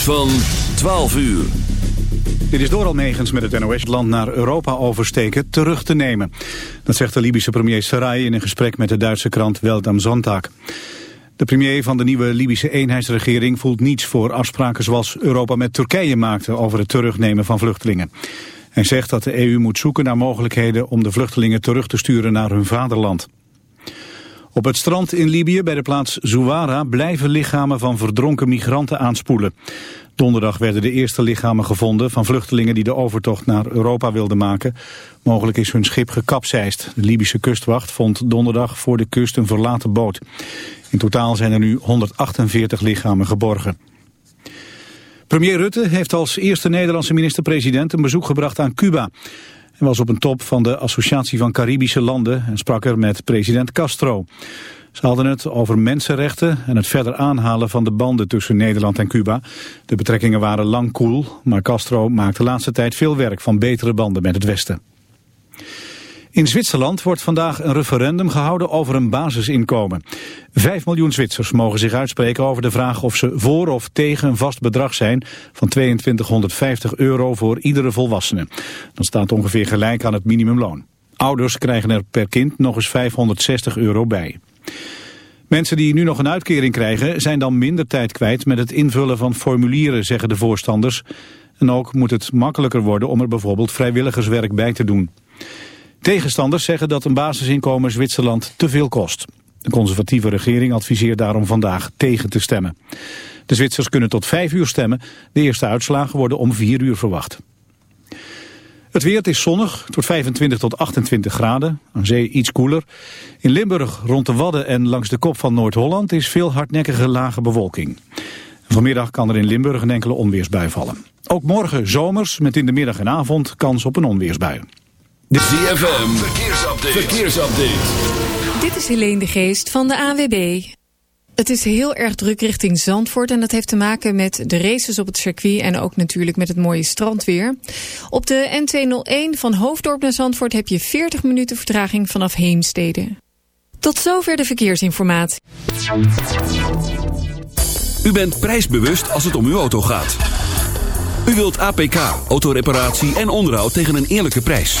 van 12 uur. Dit is door Almegens met het NOS-land naar Europa oversteken terug te nemen. Dat zegt de Libische premier Sarai in een gesprek met de Duitse krant Welt am Sonntag. De premier van de nieuwe Libische eenheidsregering voelt niets voor afspraken zoals Europa met Turkije maakte over het terugnemen van vluchtelingen. Hij zegt dat de EU moet zoeken naar mogelijkheden om de vluchtelingen terug te sturen naar hun vaderland. Op het strand in Libië bij de plaats Zouara blijven lichamen van verdronken migranten aanspoelen. Donderdag werden de eerste lichamen gevonden van vluchtelingen die de overtocht naar Europa wilden maken. Mogelijk is hun schip gekapseist. De Libische kustwacht vond donderdag voor de kust een verlaten boot. In totaal zijn er nu 148 lichamen geborgen. Premier Rutte heeft als eerste Nederlandse minister-president een bezoek gebracht aan Cuba. Hij was op een top van de Associatie van Caribische Landen en sprak er met president Castro. Ze hadden het over mensenrechten en het verder aanhalen van de banden tussen Nederland en Cuba. De betrekkingen waren lang koel, maar Castro maakt de laatste tijd veel werk van betere banden met het Westen. In Zwitserland wordt vandaag een referendum gehouden over een basisinkomen. Vijf miljoen Zwitsers mogen zich uitspreken over de vraag of ze voor of tegen een vast bedrag zijn van 2250 euro voor iedere volwassene. Dat staat ongeveer gelijk aan het minimumloon. Ouders krijgen er per kind nog eens 560 euro bij. Mensen die nu nog een uitkering krijgen zijn dan minder tijd kwijt met het invullen van formulieren, zeggen de voorstanders. En ook moet het makkelijker worden om er bijvoorbeeld vrijwilligerswerk bij te doen. Tegenstanders zeggen dat een basisinkomen Zwitserland te veel kost. De conservatieve regering adviseert daarom vandaag tegen te stemmen. De Zwitsers kunnen tot vijf uur stemmen. De eerste uitslagen worden om vier uur verwacht. Het weer is zonnig, tot 25 tot 28 graden. Aan zee iets koeler. In Limburg, rond de Wadden en langs de kop van Noord-Holland... is veel hardnekkige lage bewolking. Vanmiddag kan er in Limburg een enkele onweersbui vallen. Ook morgen zomers, met in de middag en avond kans op een onweersbui. De ZFM, verkeersupdate. verkeersupdate. Dit is Helene de Geest van de AWB. Het is heel erg druk richting Zandvoort en dat heeft te maken met de races op het circuit en ook natuurlijk met het mooie strandweer. Op de N201 van Hoofddorp naar Zandvoort heb je 40 minuten vertraging vanaf Heemstede. Tot zover de verkeersinformatie. U bent prijsbewust als het om uw auto gaat. U wilt APK, autoreparatie en onderhoud tegen een eerlijke prijs.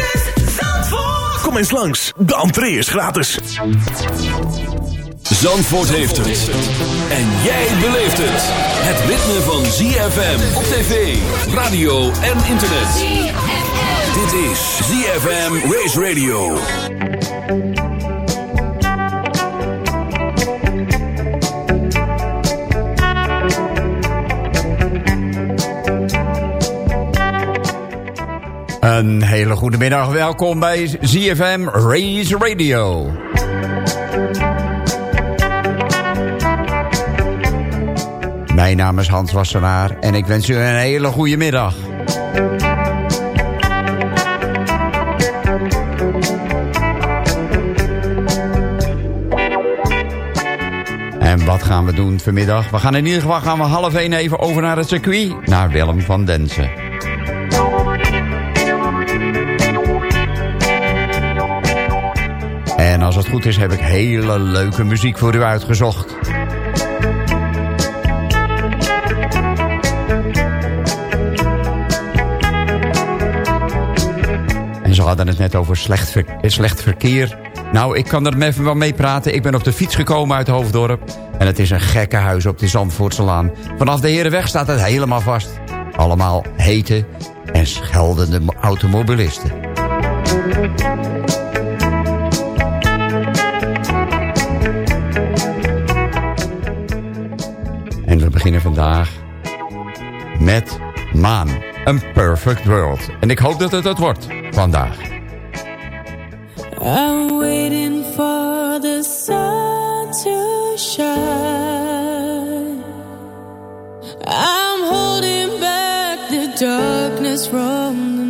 Kom eens langs, de entree is gratis. Zandvoort heeft het. En jij beleeft het. Het ritme van ZFM op tv, radio en internet. Dit is ZFM Race Radio. Een hele goede middag, welkom bij ZFM Race Radio. Mijn naam is Hans Wassenaar en ik wens u een hele goede middag. En wat gaan we doen vanmiddag? We gaan in ieder geval gaan we half één even over naar het circuit, naar Willem van Densen. goed is, heb ik hele leuke muziek voor u uitgezocht. En ze hadden het net over slecht, slecht verkeer. Nou, ik kan er even wel mee praten. Ik ben op de fiets gekomen uit Hoofddorp. En het is een gekke huis op de Zandvoortselaan. Vanaf de Herenweg staat het helemaal vast. Allemaal hete en scheldende automobilisten. En we beginnen vandaag met Maan. Een perfect world. En ik hoop dat het dat wordt vandaag. I'm waiting for the sun to shine. I'm holding back the darkness from the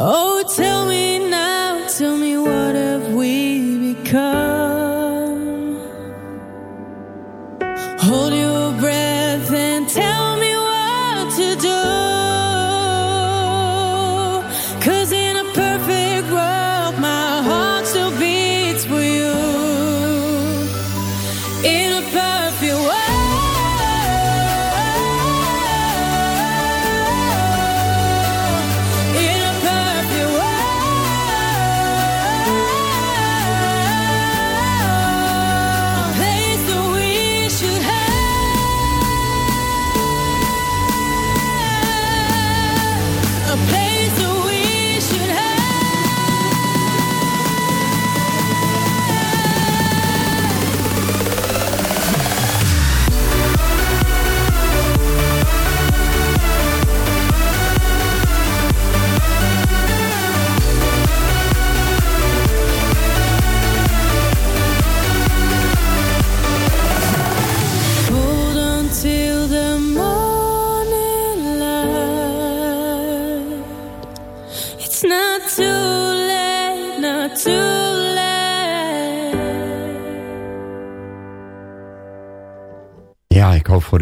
Oh, tell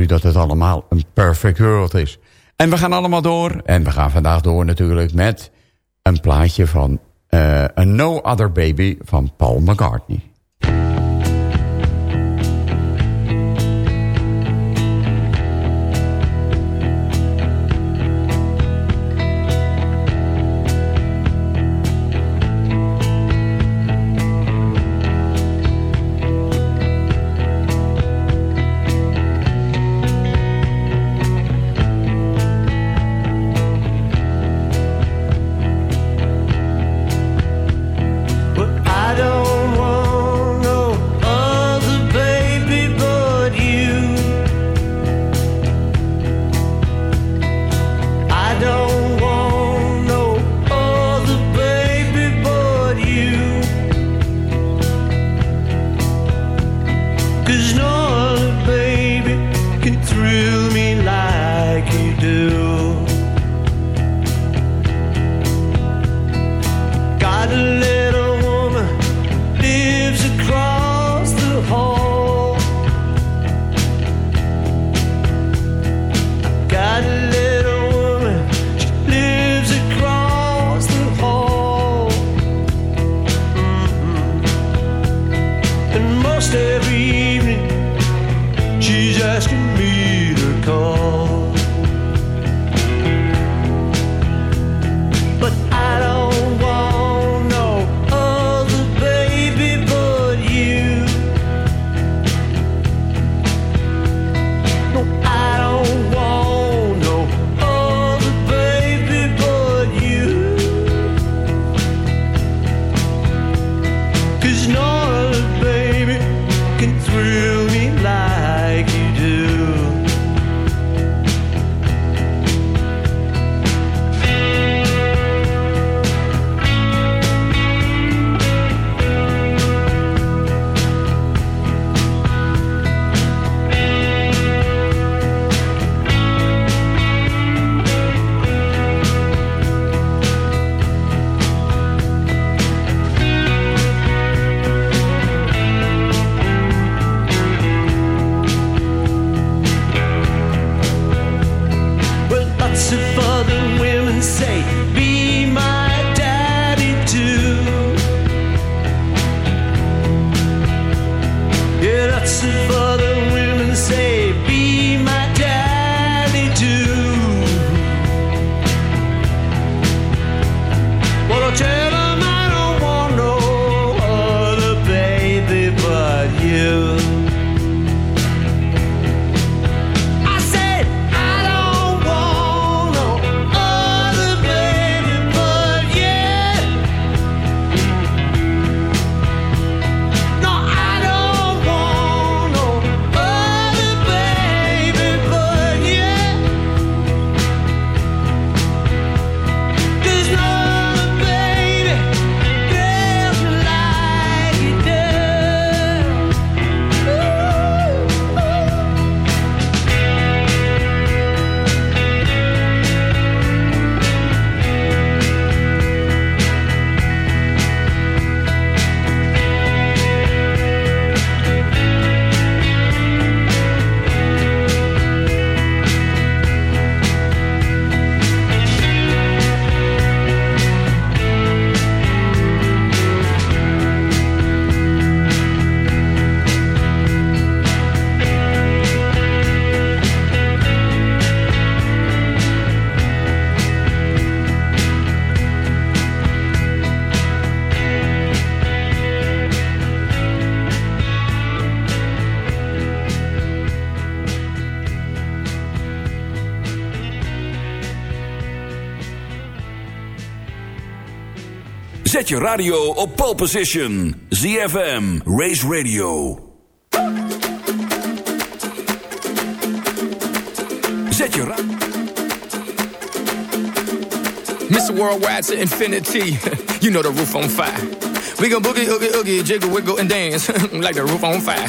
U dat het allemaal een perfect world is. En we gaan allemaal door. En we gaan vandaag door natuurlijk met een plaatje van eh A No Other Baby van Paul McCartney. Zet je radio op pole position. ZFM, Race Radio. Zet je radio... Mr. Worldwide to infinity. you know the roof on fire. We go boogie, oogie, oogie, jiggle, wiggle, and dance like the roof on fire.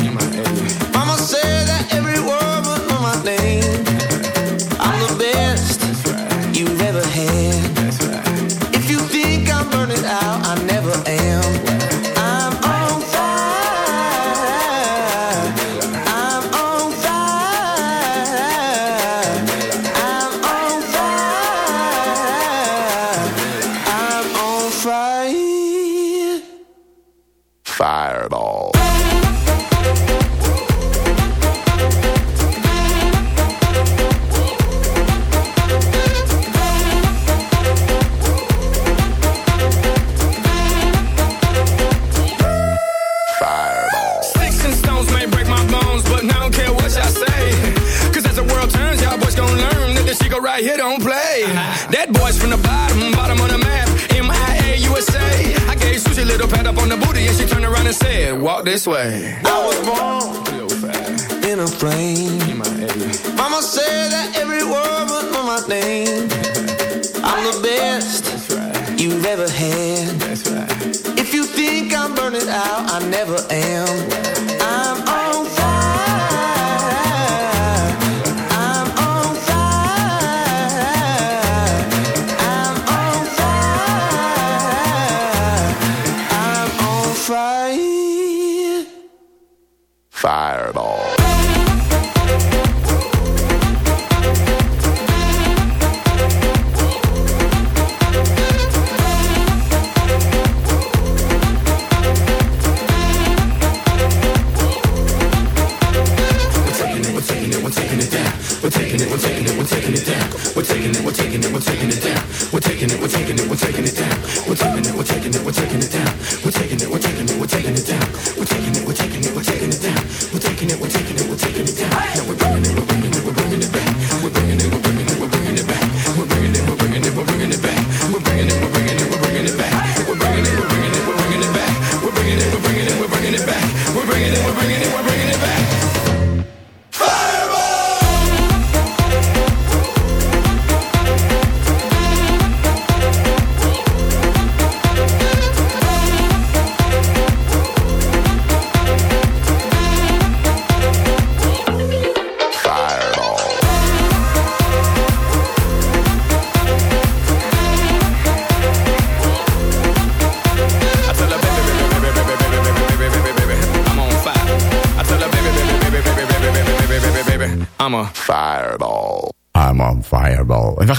This way.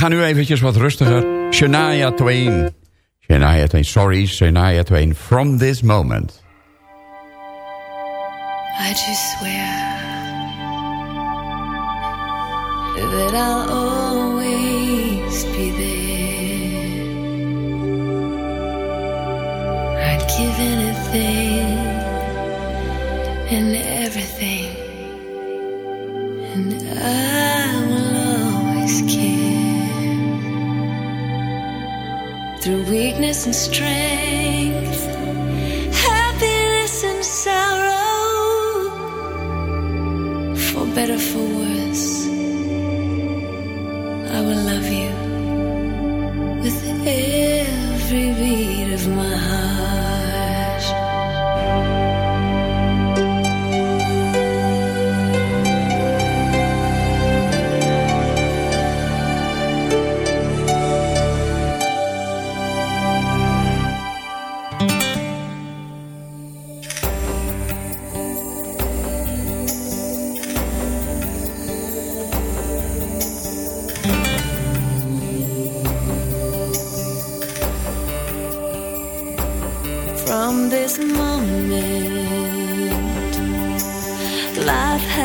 Gaan nu eventjes wat rustiger. Shania Twain. Shania Twain, sorry, Shania Twain. From this moment. I just swear that I'll always be there. I'd give anything and everything, and I will always care through weakness and strength, happiness and sorrow for better, for worse. I will love you with every beat of my heart.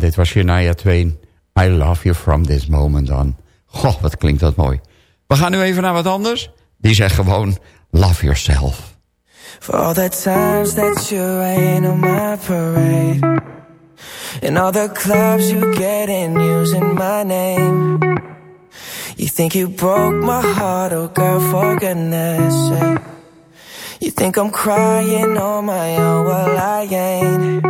dit was Shania Twain. I love you from this moment on. Goh, wat klinkt dat mooi. We gaan nu even naar wat anders. Die zegt gewoon, love yourself. For all the times that you rain on my parade And all the clubs you get in using my name You think you broke my heart, oh girl, for goodness sake You think I'm crying on my own, well I ain't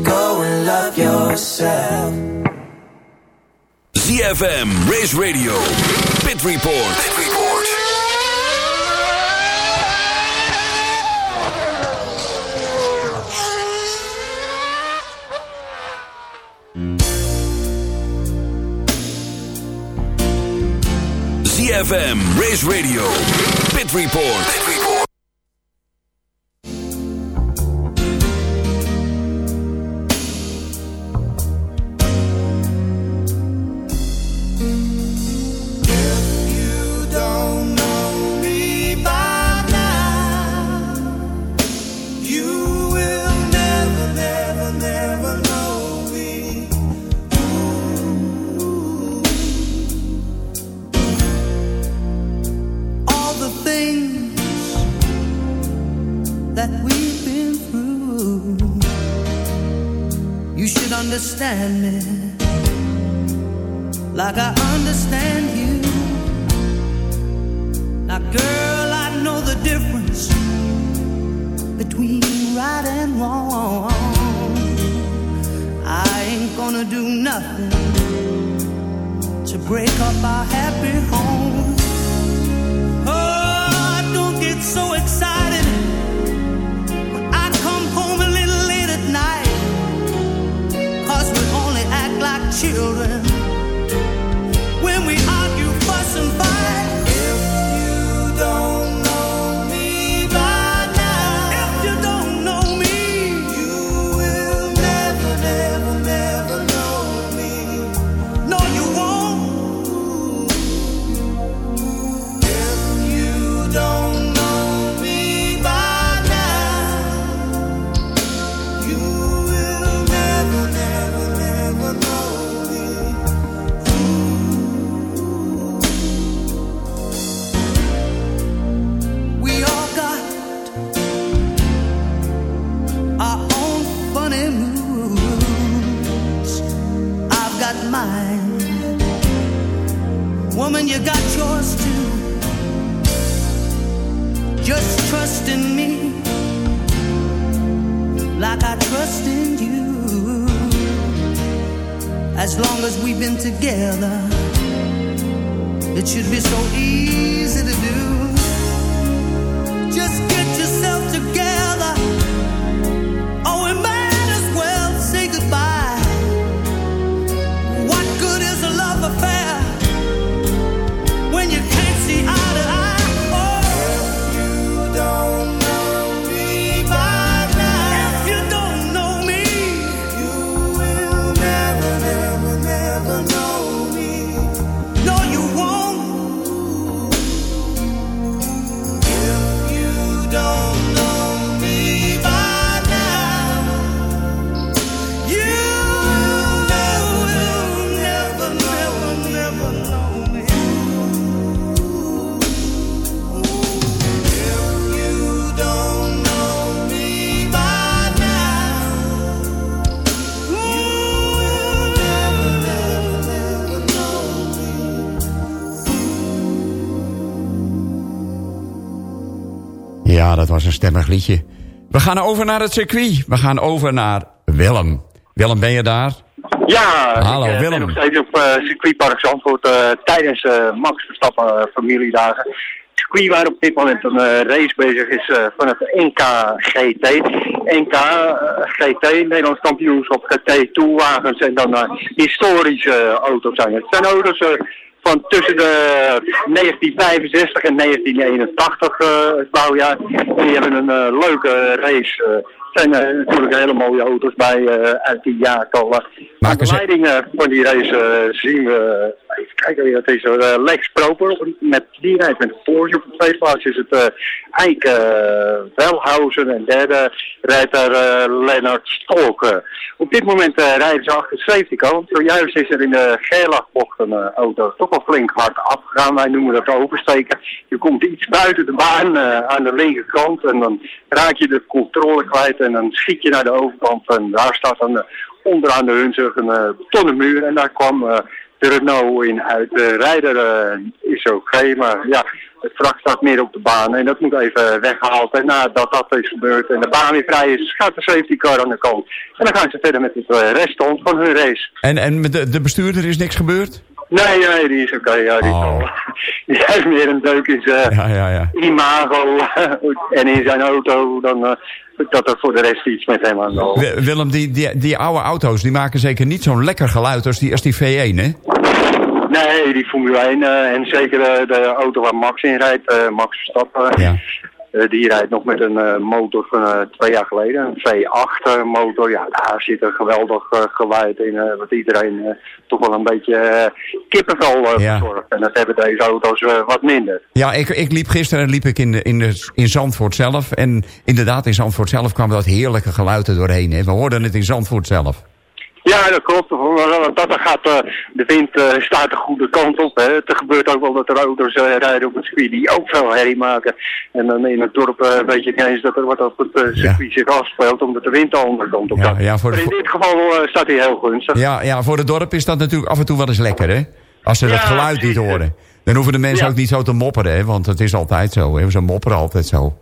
ZFM, Race Radio, Pit Report. Pit Report. ZFM, Race Radio, Pit Report. Pit Report. Stemmig liedje. We gaan over naar het circuit. We gaan over naar Willem. Willem, ben je daar? Ja, Hallo, ik Willem. ben nog steeds op eh circuitpark Zandvoort eh, tijdens Max Verstappen familiedagen. Het circuit waar op dit moment een race bezig is van het NK GT. NK eh, GT, Nederlands kampioenschap GT toerwagens en dan historische auto's zijn. Het zijn auto's van tussen de 1965 en 1981 eh, het bouwjaar. Die hebben een eh, leuke race. Er zijn eh, natuurlijk hele mooie auto's bij eh, uit die jaartallen. Maken de ze- leiding eh, van die race zien we, even kijken wie dat is, Lex Proper, met, die rijdt met een Porsche. Op de tweede plaats is het Eike eh, Welhausen en derde rijdt daar Lennart Stolk. op dit moment rijden ze achter safety car, zojuist is er in de Gerlachbocht een auto toch wel flink hard afgegaan. Wij noemen dat oversteken. Je komt iets buiten de baan aan de linkerkant en dan raak je de controle kwijt en dan schiet je naar de overkant en daar staat dan eh, onderaan de Hunsrug een eh, betonnen muur en daar kwam eh, de Renault in uit. De rijder is oké, maar ja, het vracht staat meer op de baan en dat moet even weggehaald. En nadat dat is gebeurd en de baan weer vrij is, gaat de safety car aan de kant. En dan gaan ze verder met het reststand van hun race. En, en met de, de bestuurder is niks gebeurd? Nee, nee, die is oké. ja, die, Oh. al- die heeft meer een deuk in zijn Ja, ja, ja. imago en in zijn auto dan eh, dat er voor de rest iets met hem aan de Willem, die, die, die oude auto's die maken zeker niet zo'n lekker geluid als die, als die V1, hè? Nee, die Formule 1 eh, en zeker eh, de auto waar Max in rijdt, eh, Max Verstappen. Ja. Eh, die rijdt nog met een eh, motor van eh, twee jaar geleden, een V8 motor. Ja, daar zit een geweldig geluid in, wat iedereen toch wel een beetje kippenvel Ja. verzorgt. En dat hebben deze auto's wat minder. Ja, ik, ik liep gisteren liep ik in, de, in, de, in Zandvoort zelf. En inderdaad, in Zandvoort zelf kwam dat heerlijke geluid er doorheen. Hè? We hoorden het in Zandvoort zelf. Ja, dat klopt. Want Dat gaat, eh, de wind eh, staat de goede kant op. Hè. Het gebeurt ook wel dat er auto's eh, rijden op het circuit die ook veel herrie maken. En dan in het dorp eh, weet je niet eens dat er wat op het eh, circuit zich afspeelt, omdat de wind de andere kant op Ja, gaat. ja, voor de- maar in dit geval eh, staat hij heel gunstig. Ja, ja, voor het dorp is dat natuurlijk af en toe wel eens lekker, hè? Als ze dat Ja, geluid niet horen. Dan hoeven de mensen ook niet zo te mopperen, hè? Want het is altijd zo, hè? Ze mopperen altijd zo.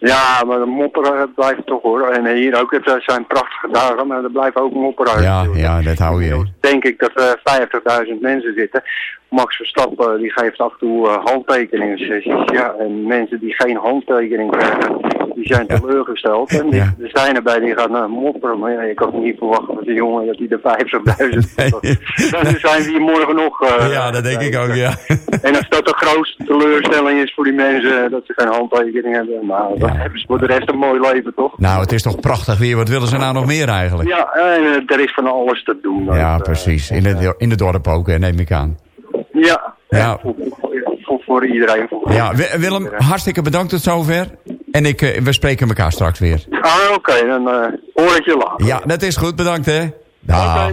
Ja, maar de mopperen blijft toch hoor. En hier ook, het eh, zijn prachtige dagen, maar er blijven ook mopperen. Ja, ja, dat hou je. denk ik dat er 50.000 mensen zitten. Max Verstappen die geeft af en toe handtekeningssessies. Ja, en mensen die geen handtekening krijgen, die zijn teleurgesteld. En die, er zijn erbij die gaan uh, mopperen. Maar ja, je kan niet verwachten dat die jongen dat hij de 50.000 Nee. Dan zijn we hier morgen nog. uh, Ja, dat denk ik ook, ja. En als dat de grootste teleurstelling is voor die mensen, dat ze geen handtekening hebben, nou, dan hebben ze voor de rest een mooi leven, toch? Nou, het is toch prachtig weer. Wat willen ze nou nog meer eigenlijk? Ja, en uh, er is van alles te doen. Ja, precies. In het, in het dorp ook, hè, neem ik aan. Ja, Ja. Voor, voor, voor iedereen. Voor Ja, Wi- Willem, hartstikke bedankt tot zover. En ik, eh, we spreken elkaar straks weer. Ah, oké, dan uh, hoor ik je later. Ja, dat is goed. Bedankt, hè. Dag.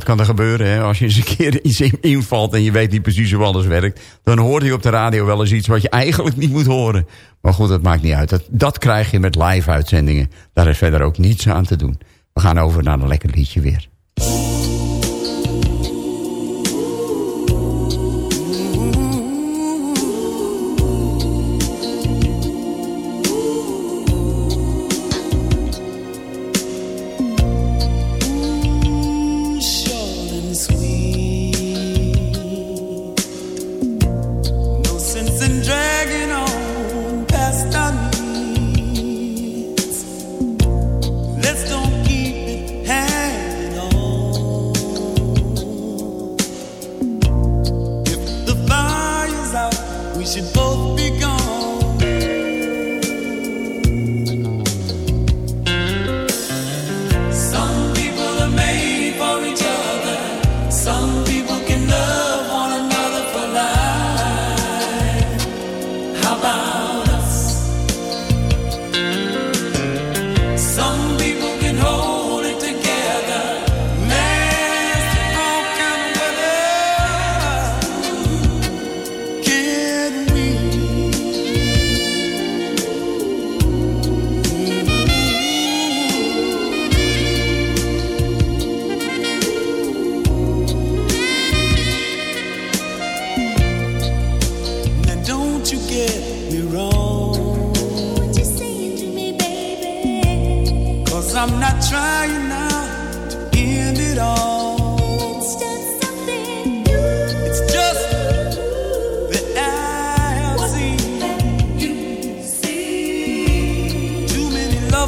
dat kan er gebeuren. Hè? Als je eens een keer iets invalt en je weet niet precies hoe alles werkt... dan hoort je op de radio wel eens iets wat je eigenlijk niet moet horen. Maar goed, dat maakt niet uit. Dat, dat krijg je met live uitzendingen. Daar is verder ook niets aan te doen. We gaan over naar een lekker liedje weer.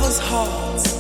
lovers' hearts.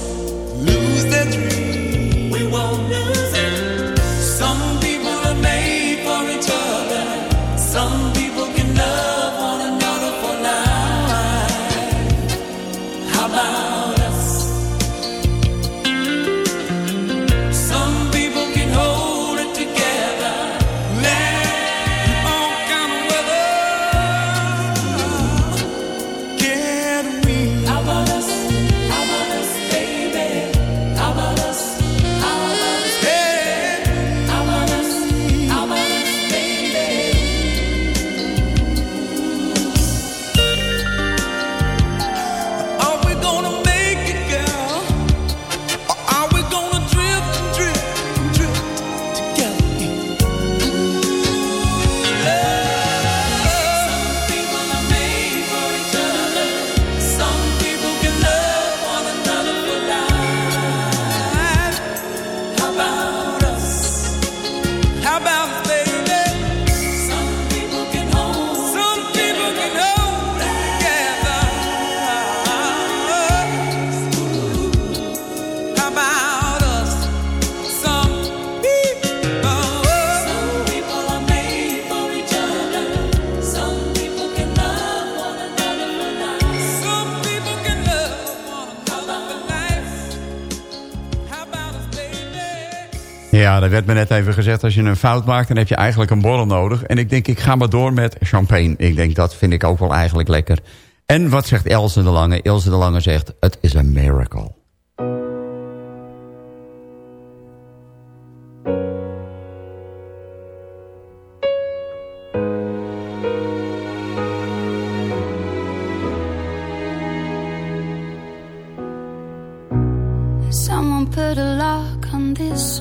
werd me net even gezegd, als je een fout maakt... dan heb je eigenlijk een borrel nodig. En ik denk, ik ga maar door met champagne. Ik denk, dat vind ik ook wel eigenlijk lekker. En wat zegt Else de Lange? Elze de Lange zegt, het is a miracle. Someone put a lock on this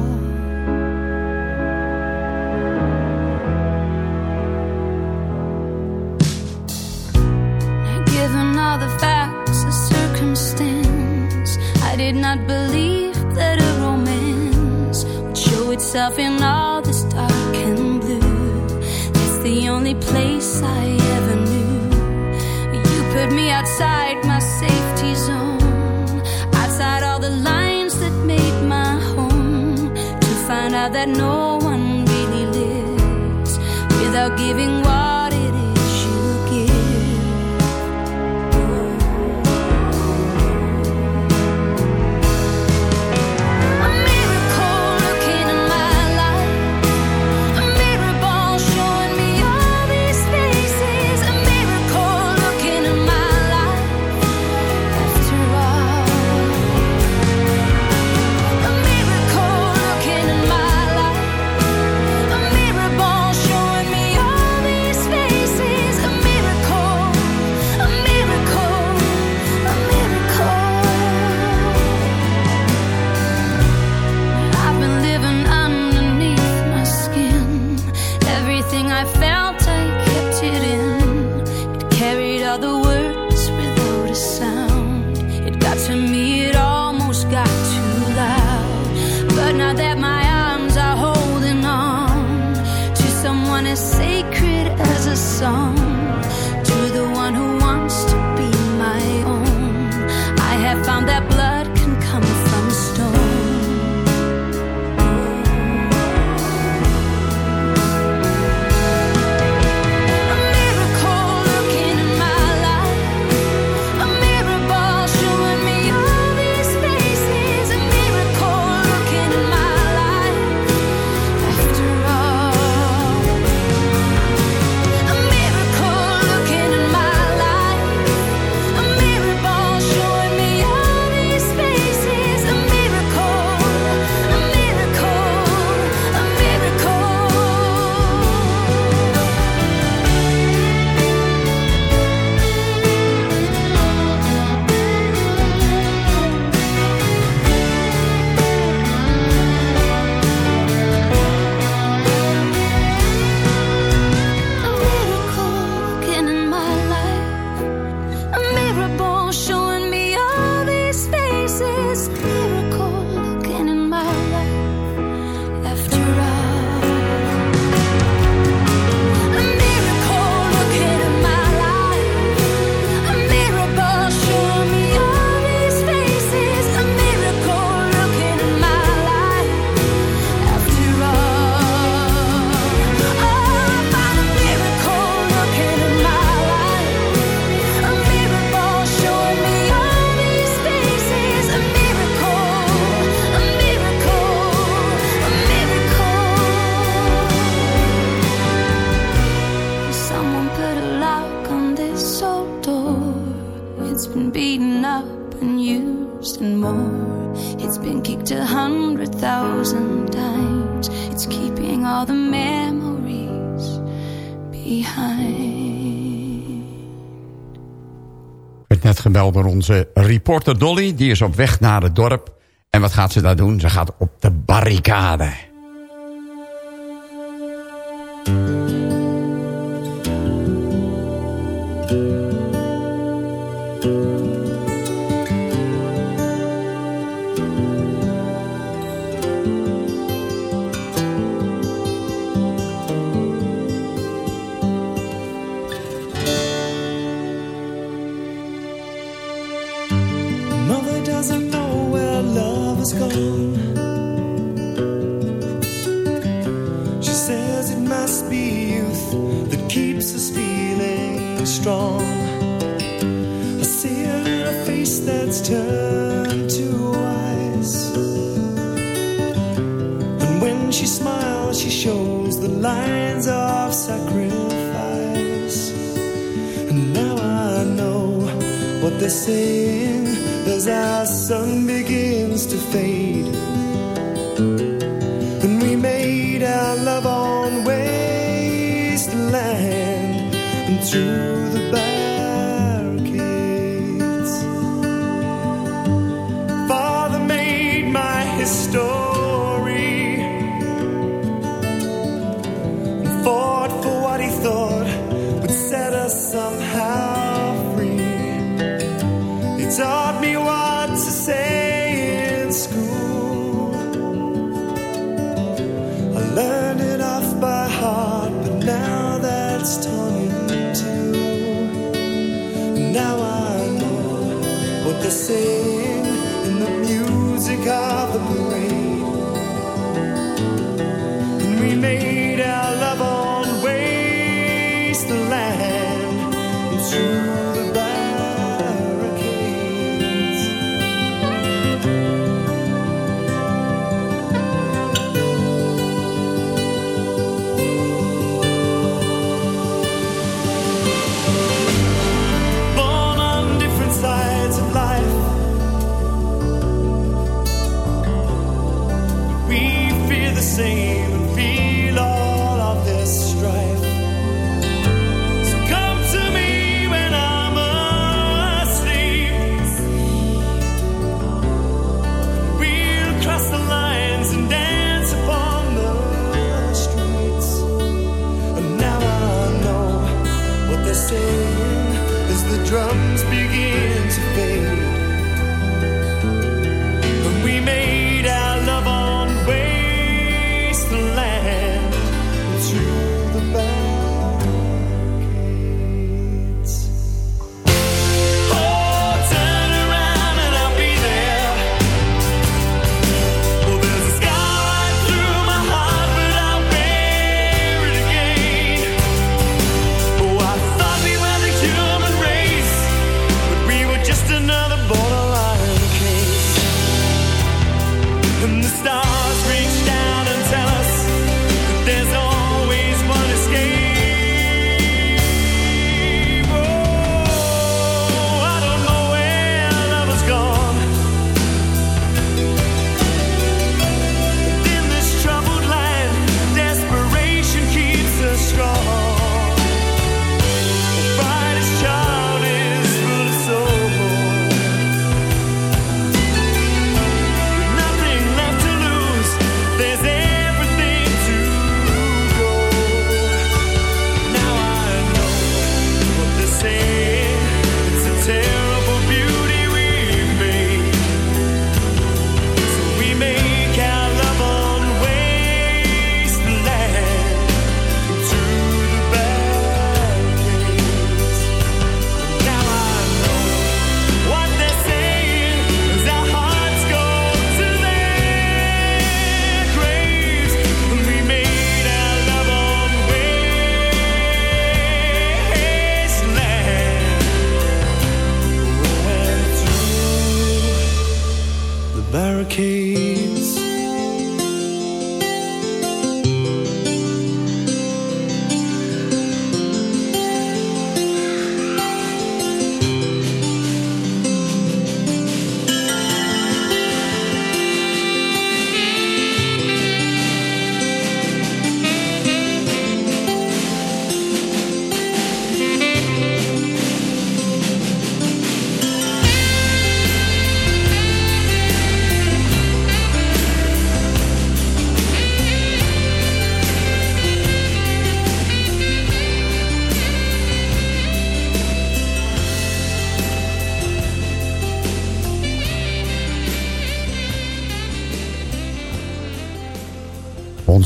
out that no one really lives without giving onze reporter Dolly. Die is op weg naar het dorp. En wat gaat ze daar doen? Ze gaat op de barricade.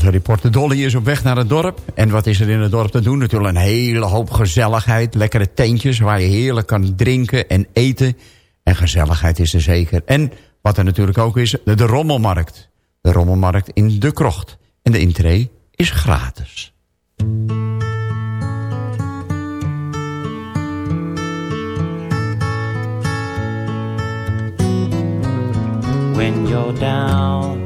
Onze reporter Dolly is op weg naar het dorp. En wat is er in het dorp te doen? Natuurlijk een hele hoop gezelligheid. Lekkere tentjes waar je heerlijk kan drinken en eten. En gezelligheid is er zeker. En wat er natuurlijk ook is, de, de rommelmarkt. De rommelmarkt in De Krocht. En de intree is gratis. when you're down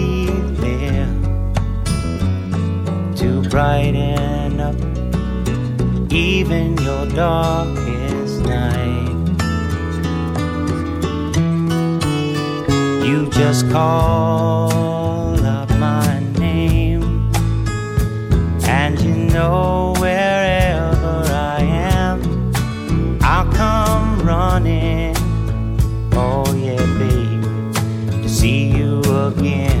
brighten up even your darkest night. You just call out my name, and you know wherever I am, I'll come running. Oh, yeah, baby, to see you again.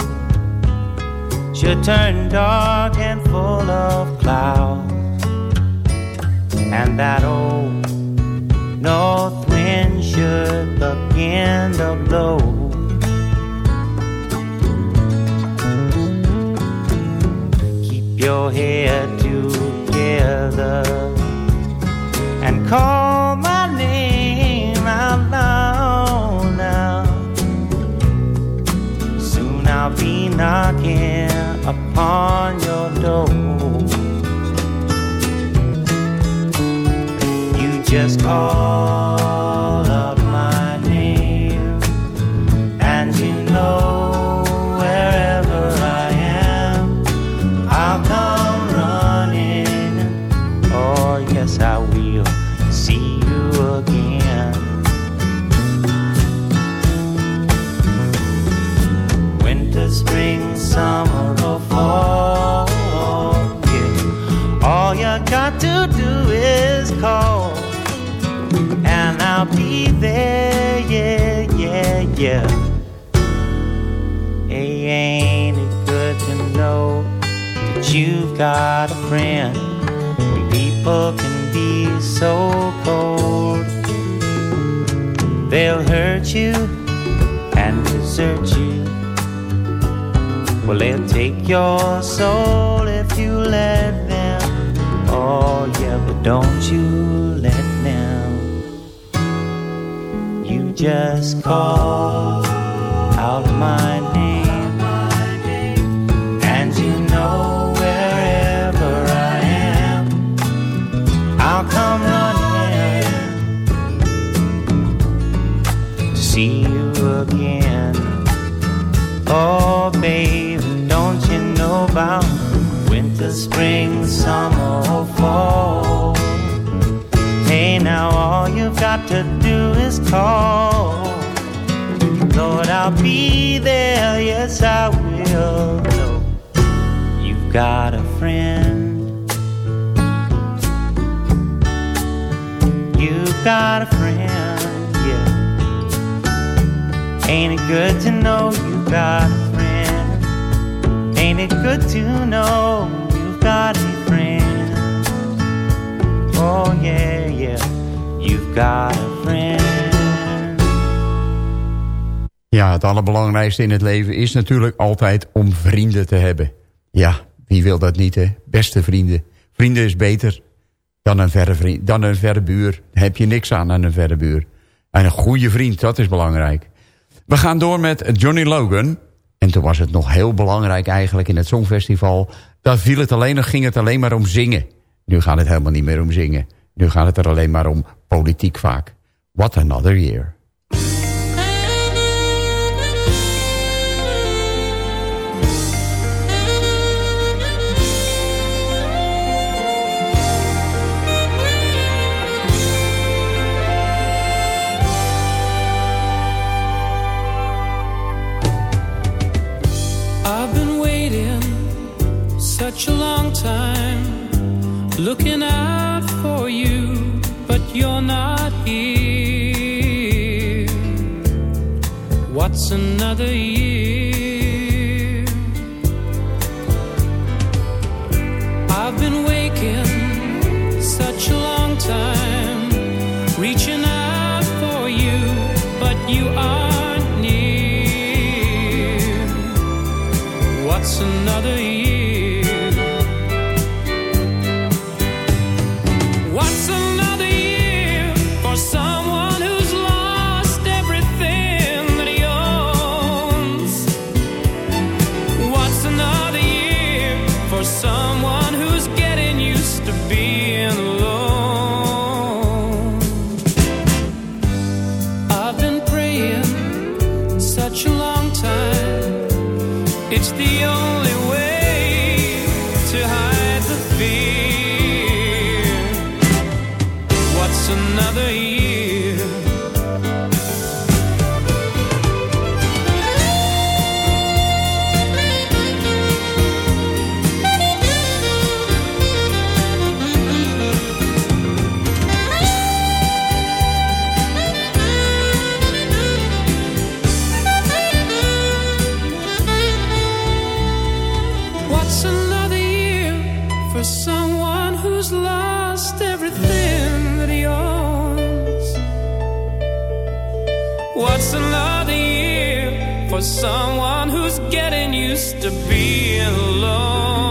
should turn dark and full of clouds, and that old north wind should begin to blow. Keep your head together and call I'll be knocking upon your door. You just call got a friend when people can be so cold? They'll hurt you and desert you. Well, they'll take your soul if you let them. Oh, yeah, but don't you let them. You just call out my name, Oh, baby, don't you know about winter, spring, summer, or fall? Hey, now all you've got to do is call. Lord, I'll be there, yes, I will. Know you've got a friend. You've got a friend, yeah. Ain't it good to know you got a friend? Ain't it good to know you've got a friend? Oh yeah, yeah, you've got a friend. Ja, het allerbelangrijkste in het leven is natuurlijk altijd om vrienden te hebben. Ja, wie wil dat niet, hè? Beste vrienden. Vrienden is beter dan een verre, vriend, dan een verre buur. Daar heb je niks aan aan een verre buur. En een goede vriend, dat is belangrijk. We gaan door met Johnny Logan. En toen was het nog heel belangrijk eigenlijk in het Songfestival. Daar viel het alleen, nog ging het alleen maar om zingen. Nu gaat het helemaal niet meer om zingen. Nu gaat het er alleen maar om politiek vaak. What Another Year. Looking out for you, but you're not here. What's another year? What's another year for someone who's getting used to being alone?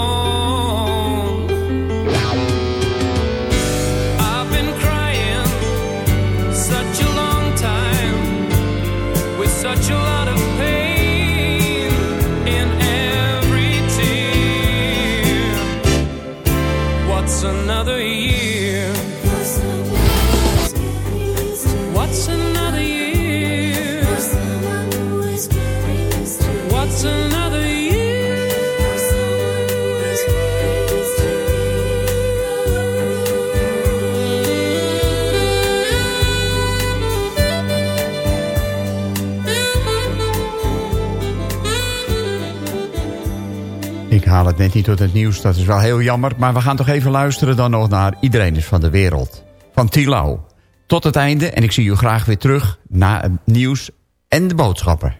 Haal het net niet tot het nieuws, dat is wel heel jammer. Maar we gaan toch even luisteren dan nog naar Iedereen is van de Wereld. Van Tilau. Tot het einde en ik zie u graag weer terug na het nieuws en de boodschappen.